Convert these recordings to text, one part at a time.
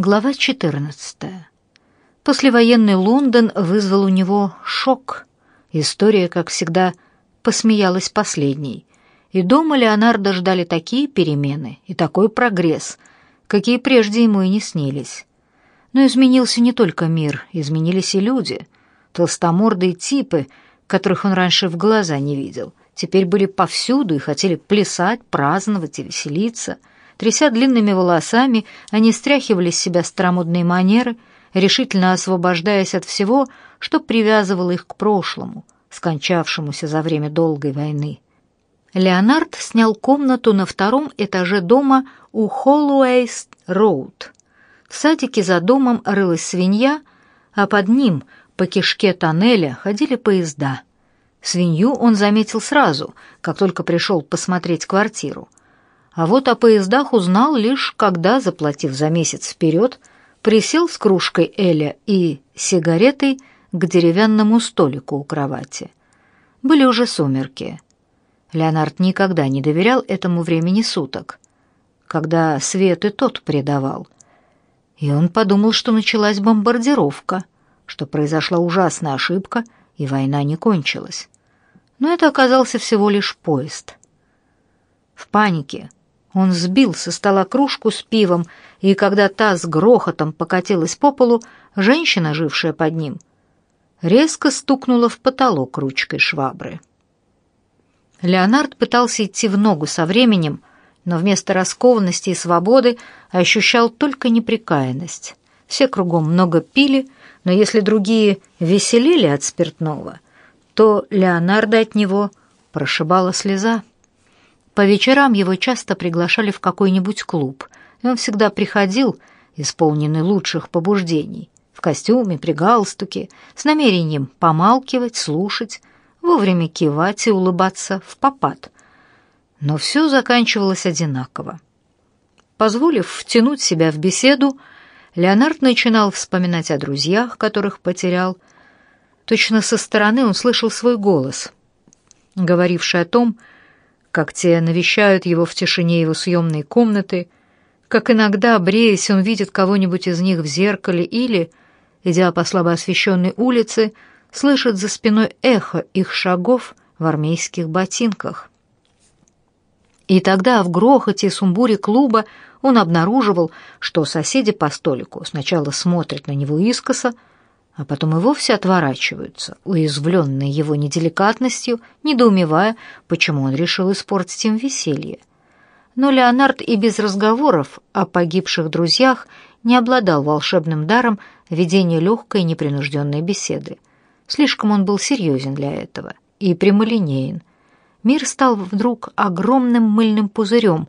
Глава 14. Послевоенный Лондон вызвал у него шок. История, как всегда, посмеялась последней. И дома Леонардо ждали такие перемены и такой прогресс, какие прежде ему и не снились. Но изменился не только мир, изменились и люди. Толстомордые типы, которых он раньше в глаза не видел, теперь были повсюду и хотели плясать, праздновать и веселиться — Тряся длинными волосами, они стряхивали с себя старомодные манеры, решительно освобождаясь от всего, что привязывало их к прошлому, скончавшемуся за время долгой войны. Леонард снял комнату на втором этаже дома у Холлоуэйс-Роуд. В садике за домом рылась свинья, а под ним по кишке тоннеля ходили поезда. Свинью он заметил сразу, как только пришел посмотреть квартиру. А вот о поездах узнал лишь, когда, заплатив за месяц вперед, присел с кружкой Эля и сигаретой к деревянному столику у кровати. Были уже сумерки. Леонард никогда не доверял этому времени суток, когда свет и тот предавал. И он подумал, что началась бомбардировка, что произошла ужасная ошибка, и война не кончилась. Но это оказался всего лишь поезд. В панике, он сбил со стола кружку с пивом, и когда та с грохотом покатилась по полу, женщина, жившая под ним, резко стукнула в потолок ручкой швабры. Леонард пытался идти в ногу со временем, но вместо раскованности и свободы ощущал только неприкаянность. Все кругом много пили, но если другие веселили от спиртного, то Леонарда от него прошибала слеза. По вечерам его часто приглашали в какой-нибудь клуб, и он всегда приходил, исполненный лучших побуждений, в костюме, при галстуке, с намерением помалкивать, слушать, вовремя кивать и улыбаться в попад. Но все заканчивалось одинаково. Позволив втянуть себя в беседу, Леонард начинал вспоминать о друзьях, которых потерял. Точно со стороны он слышал свой голос, говоривший о том, как те навещают его в тишине его съемной комнаты, как иногда, бреясь, он видит кого-нибудь из них в зеркале или, идя по слабо освещенной улице, слышит за спиной эхо их шагов в армейских ботинках. И тогда в грохоте и сумбуре клуба он обнаруживал, что соседи по столику сначала смотрят на него искоса, а потом и вовсе отворачиваются, уязвленные его неделикатностью, недоумевая, почему он решил испортить им веселье. Но Леонард и без разговоров о погибших друзьях не обладал волшебным даром ведения легкой непринужденной беседы. Слишком он был серьезен для этого и прямолинеен. Мир стал вдруг огромным мыльным пузырем,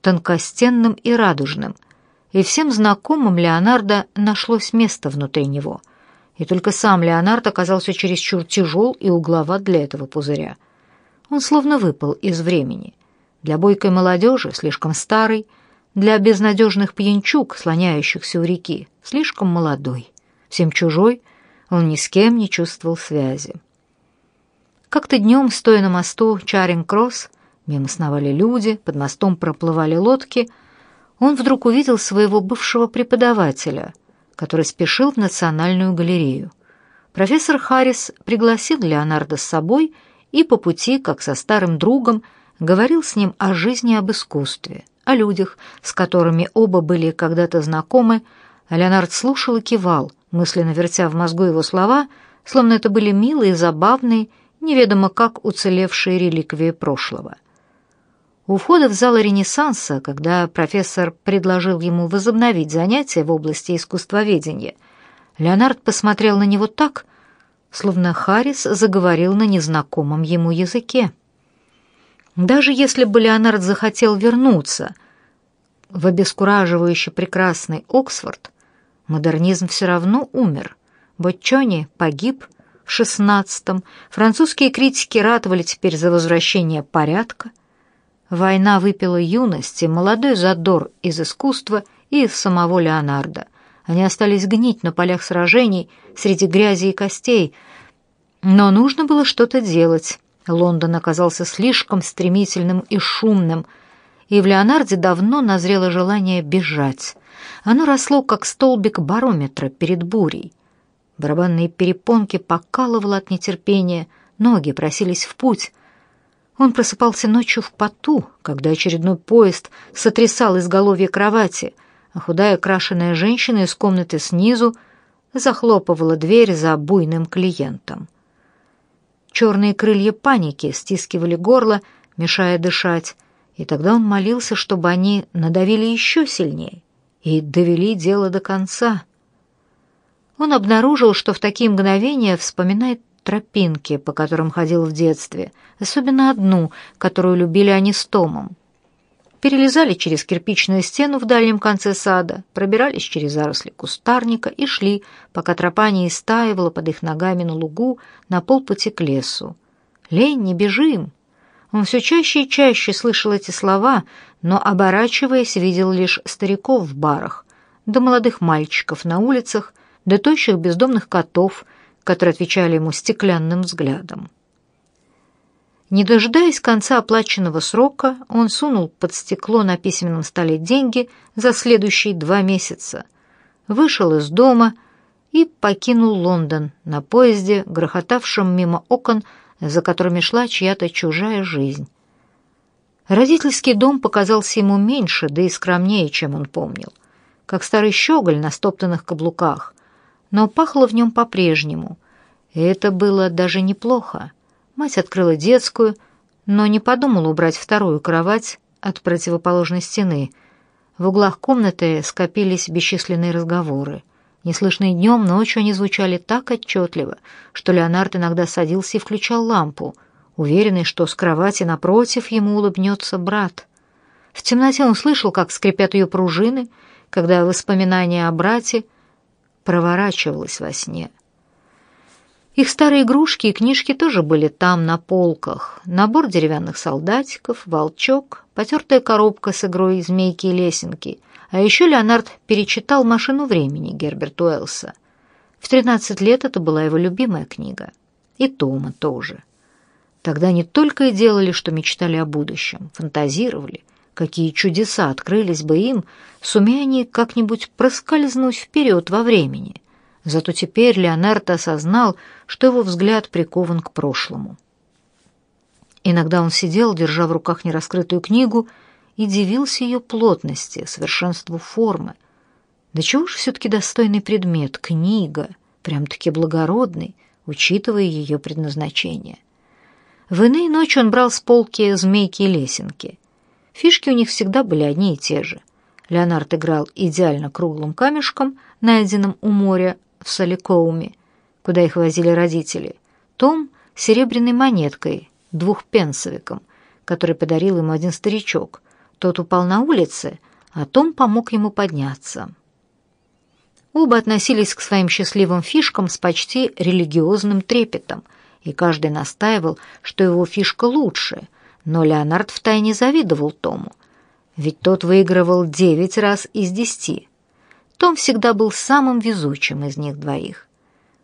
тонкостенным и радужным, и всем знакомым Леонардо нашлось место внутри него — и только сам Леонард оказался чересчур тяжел и угловат для этого пузыря. Он словно выпал из времени. Для бойкой молодежи слишком старый, для безнадежных пьянчуг, слоняющихся у реки, слишком молодой. Всем чужой, он ни с кем не чувствовал связи. Как-то днем, стоя на мосту Чаринг-Кросс, мимо сновали люди, под мостом проплывали лодки, он вдруг увидел своего бывшего преподавателя — который спешил в Национальную галерею. Профессор Харрис пригласил Леонардо с собой и по пути, как со старым другом, говорил с ним о жизни об искусстве, о людях, с которыми оба были когда-то знакомы, Леонард слушал и кивал, мысленно вертя в мозгу его слова, словно это были милые, забавные, неведомо как уцелевшие реликвии прошлого. У входа в зал Ренессанса, когда профессор предложил ему возобновить занятия в области искусствоведения, Леонард посмотрел на него так, словно Харрис заговорил на незнакомом ему языке. Даже если бы Леонард захотел вернуться в обескураживающе прекрасный Оксфорд, модернизм все равно умер. Ботчони погиб в шестнадцатом, французские критики ратовали теперь за возвращение порядка — Война выпила юность и молодой задор из искусства и из самого Леонардо. Они остались гнить на полях сражений среди грязи и костей. Но нужно было что-то делать. Лондон оказался слишком стремительным и шумным, и в Леонарде давно назрело желание бежать. Оно росло, как столбик барометра перед бурей. Барабанные перепонки покалывало от нетерпения, ноги просились в путь. Он просыпался ночью в поту, когда очередной поезд сотрясал изголовье кровати, а худая крашеная женщина из комнаты снизу захлопывала дверь за буйным клиентом. Черные крылья паники стискивали горло, мешая дышать, и тогда он молился, чтобы они надавили еще сильнее и довели дело до конца. Он обнаружил, что в такие мгновения вспоминает тропинки, по которым ходил в детстве, особенно одну, которую любили они с Томом. Перелезали через кирпичную стену в дальнем конце сада, пробирались через заросли кустарника и шли, пока тропа не истаивала под их ногами на лугу на полпути к лесу. «Лень, не бежим!» Он все чаще и чаще слышал эти слова, но, оборачиваясь, видел лишь стариков в барах, да молодых мальчиков на улицах, да тощих бездомных котов, которые отвечали ему стеклянным взглядом. Не дожидаясь конца оплаченного срока, он сунул под стекло на письменном столе деньги за следующие два месяца, вышел из дома и покинул Лондон на поезде, грохотавшем мимо окон, за которыми шла чья-то чужая жизнь. Родительский дом показался ему меньше, да и скромнее, чем он помнил, как старый щеголь на стоптанных каблуках, но пахло в нем по-прежнему, это было даже неплохо. Мать открыла детскую, но не подумала убрать вторую кровать от противоположной стены. В углах комнаты скопились бесчисленные разговоры — Неслышные днем, ночью они звучали так отчетливо, что Леонард иногда садился и включал лампу, уверенный, что с кровати напротив ему улыбнется брат. В темноте он слышал, как скрипят ее пружины, когда воспоминание о брате проворачивалось во сне. Их старые игрушки и книжки тоже были там, на полках. Набор деревянных солдатиков, волчок, потертая коробка с игрой змейки и лесенки — а еще Леонард перечитал «Машину времени» Герберта Уэллса. В 13 лет это была его любимая книга. И Тома тоже. Тогда не только и делали, что мечтали о будущем, фантазировали, какие чудеса открылись бы им, сумея они как-нибудь проскользнуть вперед во времени. Зато теперь Леонард осознал, что его взгляд прикован к прошлому. Иногда он сидел, держа в руках нераскрытую книгу, и дивился ее плотности, совершенству формы. Да чего же все-таки достойный предмет, книга, прям-таки благородный, учитывая ее предназначение. В иные ночи он брал с полки змейки и лесенки. Фишки у них всегда были одни и те же. Леонард играл идеально круглым камешком, найденным у моря в Соликоуме, куда их возили родители. Том — серебряной монеткой, двухпенсовиком, который подарил ему один старичок, тот упал на улице, а Том помог ему подняться. Оба относились к своим счастливым фишкам с почти религиозным трепетом, и каждый настаивал, что его фишка лучше, но Леонард втайне завидовал Тому, ведь тот выигрывал девять раз из десяти. Том всегда был самым везучим из них двоих.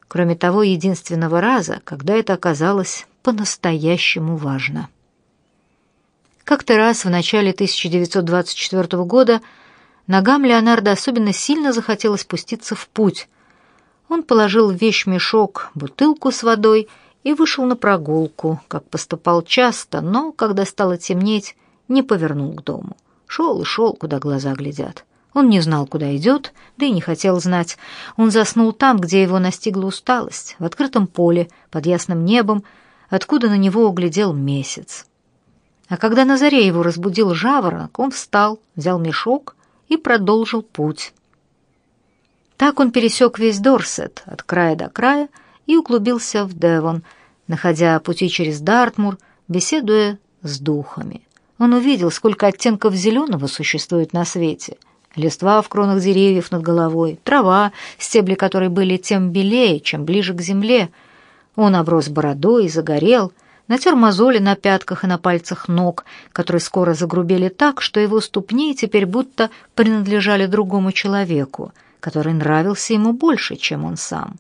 Кроме того единственного раза, когда это оказалось по-настоящему важно. Как-то раз в начале 1924 года ногам Леонардо особенно сильно захотелось спуститься в путь. Он положил в вещмешок бутылку с водой и вышел на прогулку, как поступал часто, но, когда стало темнеть, не повернул к дому. Шел и шел, куда глаза глядят. Он не знал, куда идет, да и не хотел знать. Он заснул там, где его настигла усталость, в открытом поле, под ясным небом, откуда на него углядел месяц. А когда на заре его разбудил жаворонок, он встал, взял мешок и продолжил путь. Так он пересек весь Дорсет от края до края и углубился в Девон, находя пути через Дартмур, беседуя с духами. Он увидел, сколько оттенков зеленого существует на свете. Листва в кронах деревьев над головой, трава, стебли которой были тем белее, чем ближе к земле. Он оброс бородой и загорел — натер мозоли на пятках и на пальцах ног, которые скоро загрубели так, что его ступни теперь будто принадлежали другому человеку, который нравился ему больше, чем он сам.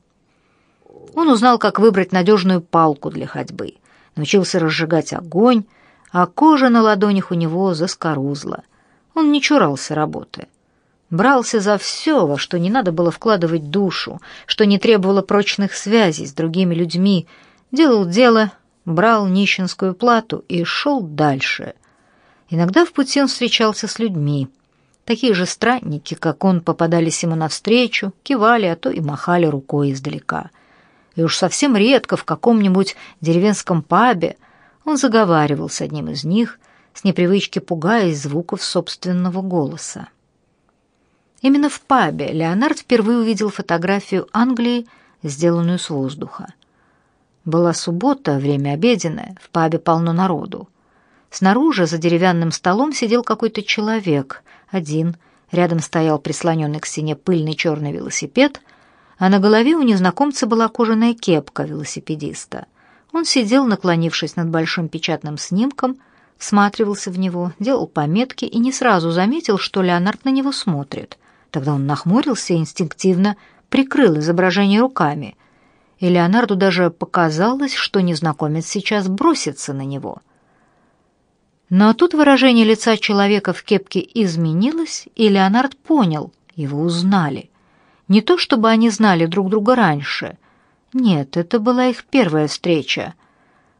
Он узнал, как выбрать надежную палку для ходьбы, научился разжигать огонь, а кожа на ладонях у него заскорузла. Он не чурался работы. Брался за все, во что не надо было вкладывать душу, что не требовало прочных связей с другими людьми, делал дело, брал нищенскую плату и шел дальше. Иногда в пути он встречался с людьми. Такие же странники, как он, попадались ему навстречу, кивали, а то и махали рукой издалека. И уж совсем редко в каком-нибудь деревенском пабе он заговаривал с одним из них, с непривычки пугаясь звуков собственного голоса. Именно в пабе Леонард впервые увидел фотографию Англии, сделанную с воздуха. Была суббота, время обеденное, в пабе полно народу. Снаружи за деревянным столом сидел какой-то человек, один, рядом стоял прислоненный к стене пыльный черный велосипед, а на голове у незнакомца была кожаная кепка велосипедиста. Он сидел, наклонившись над большим печатным снимком, всматривался в него, делал пометки и не сразу заметил, что Леонард на него смотрит. Тогда он нахмурился и инстинктивно прикрыл изображение руками. И Леонарду даже показалось, что незнакомец сейчас бросится на него. Но тут выражение лица человека в кепке изменилось, и Леонард понял, его узнали. Не то чтобы они знали друг друга раньше. Нет, это была их первая встреча.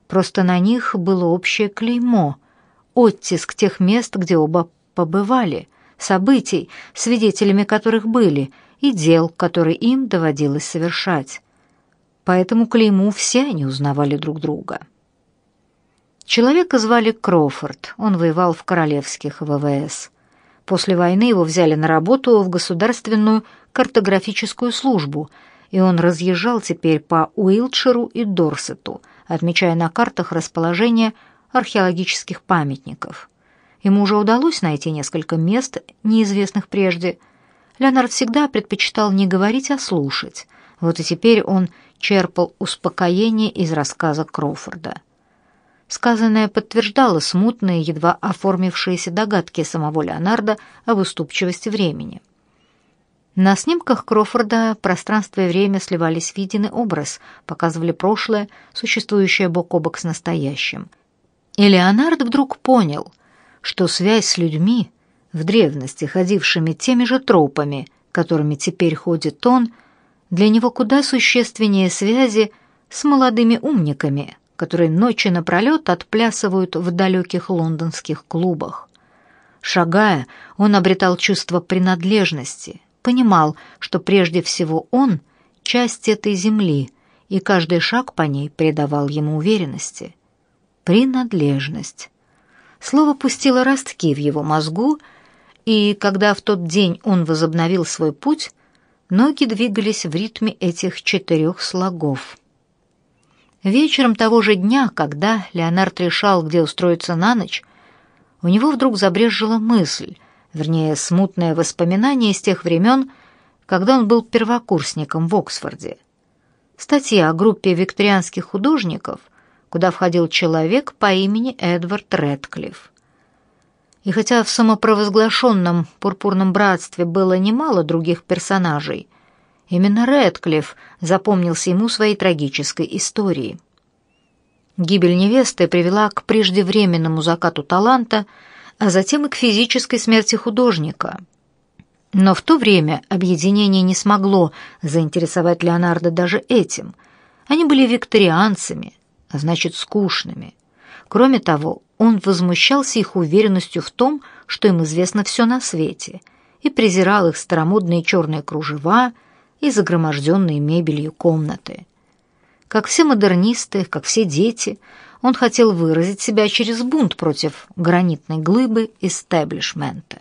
Просто на них было общее клеймо, оттиск тех мест, где оба побывали — событий, свидетелями которых были, и дел, которые им доводилось совершать. Поэтому клейму все они узнавали друг друга. Человека звали Кроуфорд, он воевал в королевских ВВС. После войны его взяли на работу в государственную картографическую службу, и он разъезжал теперь по Уилтширу и Дорсету, отмечая на картах расположение археологических памятников. Ему уже удалось найти несколько мест, неизвестных прежде. Леонард всегда предпочитал не говорить, а слушать. Вот и теперь он черпал успокоение из рассказа Кроуфорда. Сказанное подтверждало смутные, едва оформившиеся догадки самого Леонарда об уступчивости времени. На снимках Крофорда пространство и время сливались в единый образ, показывали прошлое, существующее бок о бок с настоящим. И Леонард вдруг понял, что связь с людьми, в древности ходившими теми же тропами, которыми теперь ходит он, для него куда существеннее связи с молодыми умниками, которые ночи напролет отплясывают в далеких лондонских клубах. Шагая, он обретал чувство принадлежности, понимал, что прежде всего он — часть этой земли, и каждый шаг по ней придавал ему уверенности. Принадлежность. Слово пустило ростки в его мозгу, и когда в тот день он возобновил свой путь, ноги двигались в ритме этих четырех слогов. Вечером того же дня, когда Леонард решал, где устроиться на ночь, у него вдруг забрежила мысль, вернее, смутное воспоминание из тех времен, когда он был первокурсником в Оксфорде. Статья о группе викторианских художников, куда входил человек по имени Эдвард Рэдклифф. И хотя в самопровозглашенном «Пурпурном братстве» было немало других персонажей, именно Рэдклифф запомнился ему своей трагической историей. Гибель невесты привела к преждевременному закату таланта, а затем и к физической смерти художника. Но в то время объединение не смогло заинтересовать Леонардо даже этим. Они были викторианцами, а значит скучными. Кроме того, он возмущался их уверенностью в том, что им известно все на свете, и презирал их старомодные черные кружева и загроможденные мебелью комнаты. Как все модернисты, как все дети, он хотел выразить себя через бунт против гранитной глыбы истеблишмента.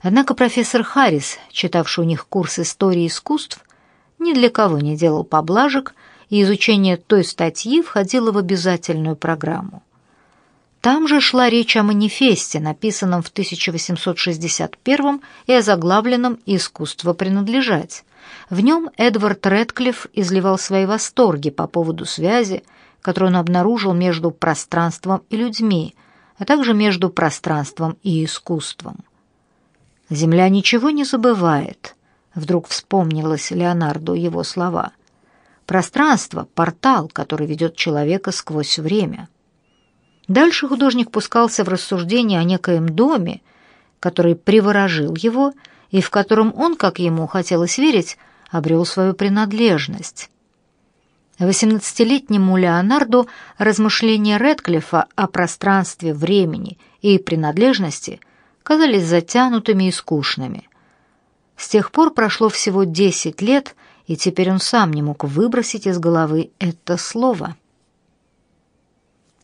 Однако профессор Харрис, читавший у них курс истории искусств, ни для кого не делал поблажек и изучение той статьи входило в обязательную программу. Там же шла речь о манифесте, написанном в 1861 и озаглавленном «Искусство принадлежать». В нем Эдвард Рэдклифф изливал свои восторги по поводу связи, которую он обнаружил между пространством и людьми, а также между пространством и искусством. «Земля ничего не забывает», — вдруг вспомнилось Леонарду его слова. Пространство — портал, который ведет человека сквозь время. Дальше художник пускался в рассуждение о некоем доме, который приворожил его и в котором он, как ему хотелось верить, обрел свою принадлежность. Восемнадцатилетнему Леонарду размышления Рэдклиффа о пространстве, времени и принадлежности казались затянутыми и скучными. С тех пор прошло всего десять лет, и теперь он сам не мог выбросить из головы это слово.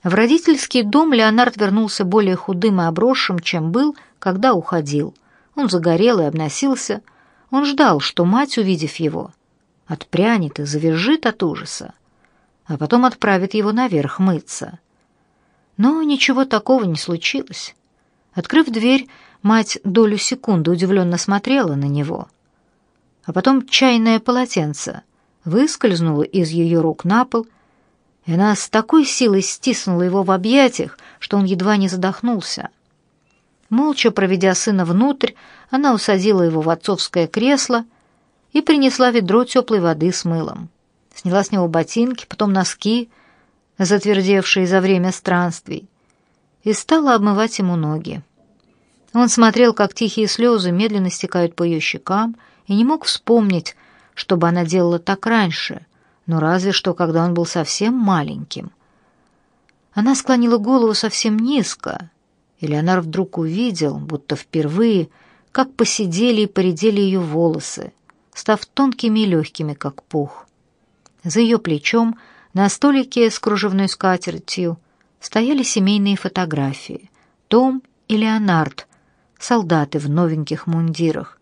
В родительский дом Леонард вернулся более худым и обросшим, чем был, когда уходил. Он загорел и обносился. Он ждал, что мать, увидев его, отпрянет и завяжет от ужаса, а потом отправит его наверх мыться. Но ничего такого не случилось. Открыв дверь, мать долю секунды удивленно смотрела на него, а потом чайное полотенце выскользнуло из ее рук на пол, и она с такой силой стиснула его в объятиях, что он едва не задохнулся. Молча проведя сына внутрь, она усадила его в отцовское кресло и принесла ведро теплой воды с мылом. Сняла с него ботинки, потом носки, затвердевшие за время странствий, и стала обмывать ему ноги. Он смотрел, как тихие слезы медленно стекают по ее щекам, и не мог вспомнить, чтобы она делала так раньше, но разве что, когда он был совсем маленьким. Она склонила голову совсем низко, и Леонар вдруг увидел, будто впервые, как посидели и поредели ее волосы, став тонкими и легкими, как пух. За ее плечом на столике с кружевной скатертью стояли семейные фотографии. Том и Леонард, солдаты в новеньких мундирах.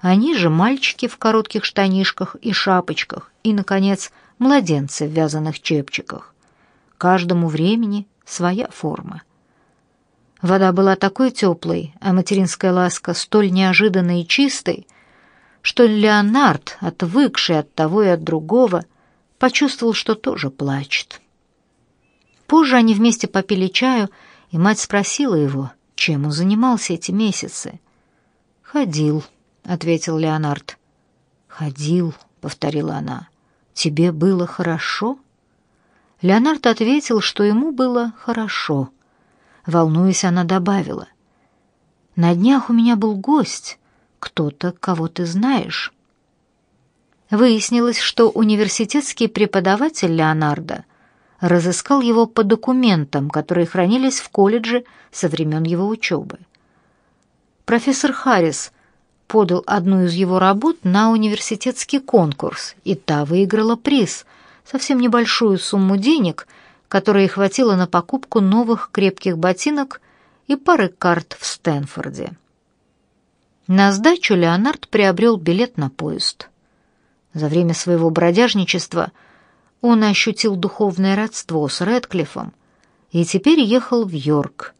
Они же мальчики в коротких штанишках и шапочках, и, наконец, младенцы в вязаных чепчиках. Каждому времени своя форма. Вода была такой теплой, а материнская ласка столь неожиданной и чистой, что Леонард, отвыкший от того и от другого, почувствовал, что тоже плачет. Позже они вместе попили чаю, и мать спросила его, чем он занимался эти месяцы. «Ходил», — ответил Леонард. «Ходил», — повторила она. «Тебе было хорошо?» Леонард ответил, что ему было хорошо — Волнуясь, она добавила. «На днях у меня был гость, кто-то, кого ты знаешь». Выяснилось, что университетский преподаватель Леонардо разыскал его по документам, которые хранились в колледже со времен его учебы. Профессор Харрис подал одну из его работ на университетский конкурс, и та выиграла приз, совсем небольшую сумму денег — которой хватило на покупку новых крепких ботинок и пары карт в Стэнфорде. На сдачу Леонард приобрел билет на поезд. За время своего бродяжничества он ощутил духовное родство с Рэдклиффом и теперь ехал в Йорк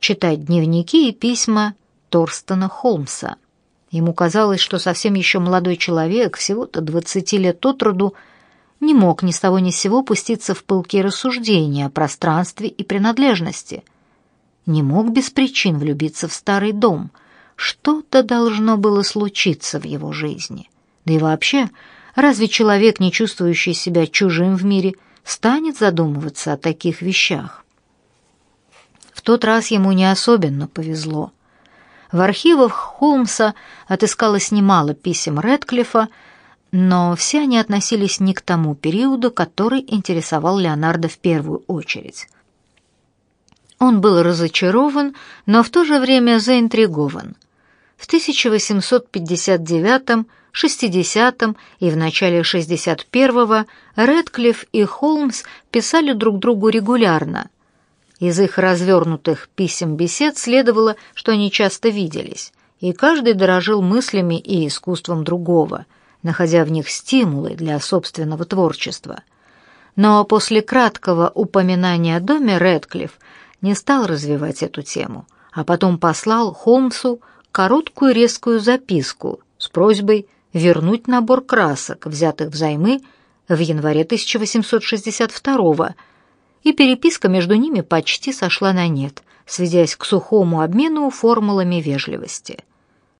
читать дневники и письма Торстена Холмса. Ему казалось, что совсем еще молодой человек, всего-то двадцати лет от роду, не мог ни с того ни с сего пуститься в пылкие рассуждения о пространстве и принадлежности. Не мог без причин влюбиться в старый дом. Что-то должно было случиться в его жизни. Да и вообще, разве человек, не чувствующий себя чужим в мире, станет задумываться о таких вещах? В тот раз ему не особенно повезло. В архивах Холмса отыскалось немало писем Рэдклиффа, но все они относились не к тому периоду, который интересовал Леонардо в первую очередь. Он был разочарован, но в то же время заинтригован. В 1859 60 и в начале 61-го Рэдклифф и Холмс писали друг другу регулярно. Из их развернутых писем-бесед следовало, что они часто виделись, и каждый дорожил мыслями и искусством другого – находя в них стимулы для собственного творчества. Но после краткого упоминания о доме Рэдклифф не стал развивать эту тему, а потом послал Холмсу короткую резкую записку с просьбой вернуть набор красок, взятых взаймы в январе 1862 и переписка между ними почти сошла на нет, сведясь к сухому обмену формулами вежливости –